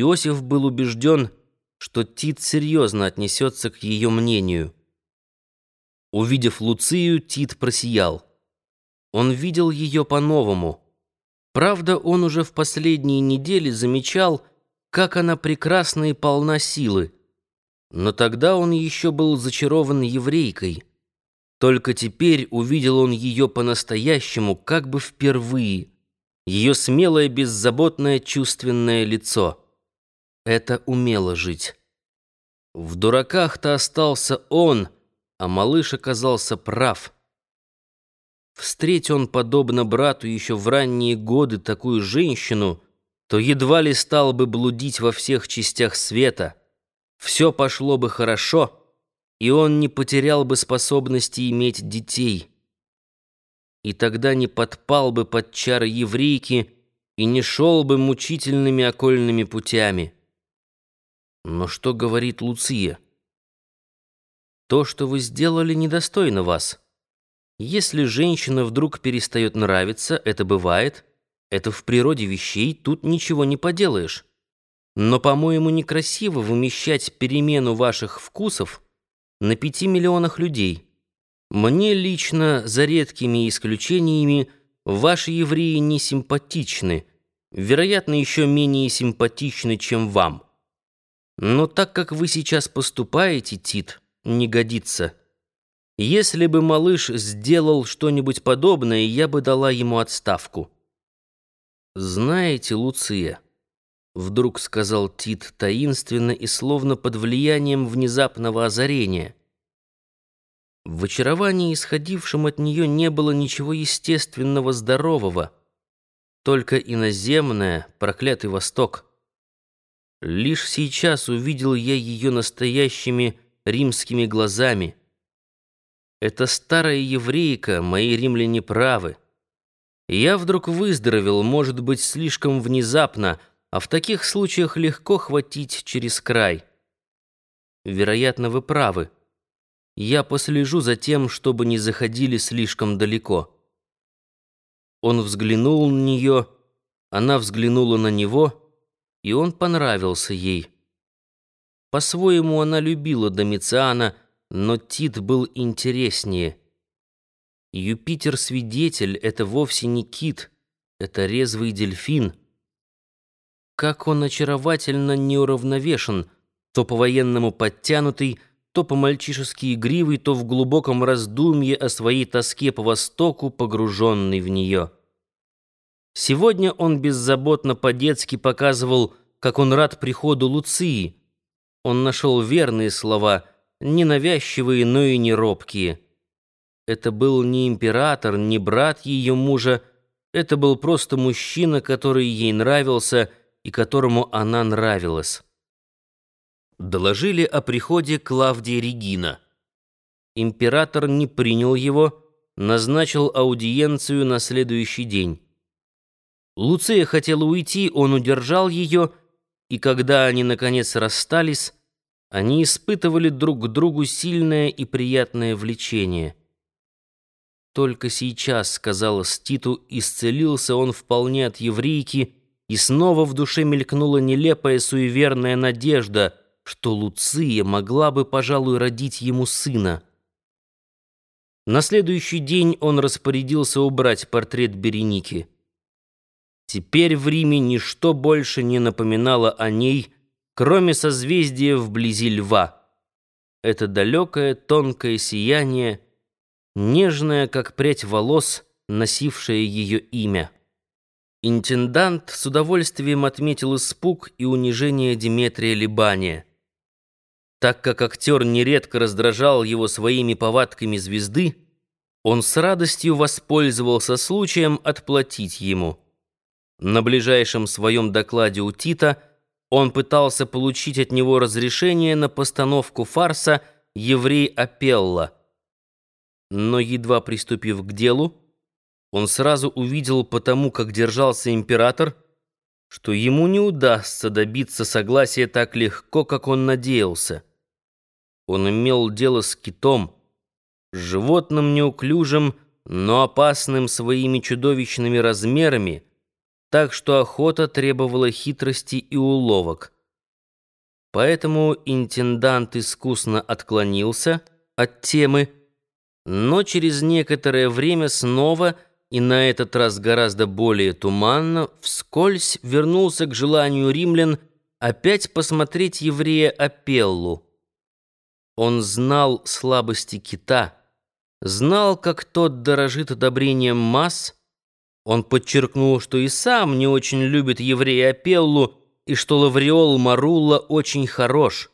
Иосиф был убежден, что Тит серьезно отнесется к ее мнению. Увидев Луцию, Тит просиял. Он видел ее по-новому. Правда, он уже в последние недели замечал, как она прекрасна и полна силы. Но тогда он еще был зачарован еврейкой. Только теперь увидел он ее по-настоящему, как бы впервые. Ее смелое, беззаботное, чувственное лицо. Это умело жить. В дураках-то остался он, а малыш оказался прав. Встреть он, подобно брату, еще в ранние годы такую женщину, то едва ли стал бы блудить во всех частях света. Все пошло бы хорошо — и он не потерял бы способности иметь детей. И тогда не подпал бы под чары еврейки и не шел бы мучительными окольными путями. Но что говорит Луция? То, что вы сделали, недостойно вас. Если женщина вдруг перестает нравиться, это бывает, это в природе вещей, тут ничего не поделаешь. Но, по-моему, некрасиво вымещать перемену ваших вкусов на пяти миллионах людей. Мне лично, за редкими исключениями, ваши евреи не симпатичны, вероятно, еще менее симпатичны, чем вам. Но так как вы сейчас поступаете, Тит, не годится. Если бы малыш сделал что-нибудь подобное, я бы дала ему отставку. Знаете, Луция, Вдруг сказал Тит таинственно и словно под влиянием внезапного озарения. В очаровании, исходившем от нее, не было ничего естественного, здорового, только иноземное, проклятый Восток. Лишь сейчас увидел я ее настоящими римскими глазами. Эта старая еврейка, мои римляне правы. Я вдруг выздоровел, может быть, слишком внезапно, а в таких случаях легко хватить через край. Вероятно, вы правы. Я послежу за тем, чтобы не заходили слишком далеко. Он взглянул на нее, она взглянула на него, и он понравился ей. По-своему она любила Домициана, но Тит был интереснее. Юпитер-свидетель — это вовсе не кит, это резвый дельфин — как он очаровательно неуравновешен, то по-военному подтянутый, то по-мальчишески игривый, то в глубоком раздумье о своей тоске по Востоку, погруженный в нее. Сегодня он беззаботно по-детски показывал, как он рад приходу Луции. Он нашел верные слова, не навязчивые, но и не робкие. Это был не император, не брат ее мужа, это был просто мужчина, который ей нравился — и которому она нравилась. Доложили о приходе Клавдия Регина. Император не принял его, назначил аудиенцию на следующий день. Луция хотела уйти, он удержал ее, и когда они, наконец, расстались, они испытывали друг к другу сильное и приятное влечение. Только сейчас, сказала Ститу, исцелился он вполне от еврейки, и снова в душе мелькнула нелепая суеверная надежда, что Луция могла бы, пожалуй, родить ему сына. На следующий день он распорядился убрать портрет Береники. Теперь в Риме ничто больше не напоминало о ней, кроме созвездия вблизи льва. Это далекое тонкое сияние, нежное, как прядь волос, носившее ее имя. Интендант с удовольствием отметил испуг и унижение Диметрия Либания. Так как актер нередко раздражал его своими повадками звезды, он с радостью воспользовался случаем отплатить ему. На ближайшем своем докладе у Тита он пытался получить от него разрешение на постановку фарса «Еврей Апелла». Но, едва приступив к делу, он сразу увидел потому, как держался император, что ему не удастся добиться согласия так легко, как он надеялся. Он имел дело с китом, животным неуклюжим, но опасным своими чудовищными размерами, так что охота требовала хитрости и уловок. Поэтому интендант искусно отклонился от темы, но через некоторое время снова, и на этот раз гораздо более туманно, вскользь вернулся к желанию римлян опять посмотреть еврея Апеллу. Он знал слабости кита, знал, как тот дорожит одобрением масс. Он подчеркнул, что и сам не очень любит еврея Апеллу, и что Лавриол Марулла очень хорош.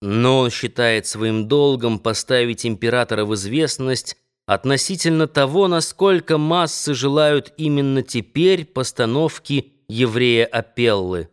Но он считает своим долгом поставить императора в известность относительно того, насколько массы желают именно теперь постановки еврея Апеллы.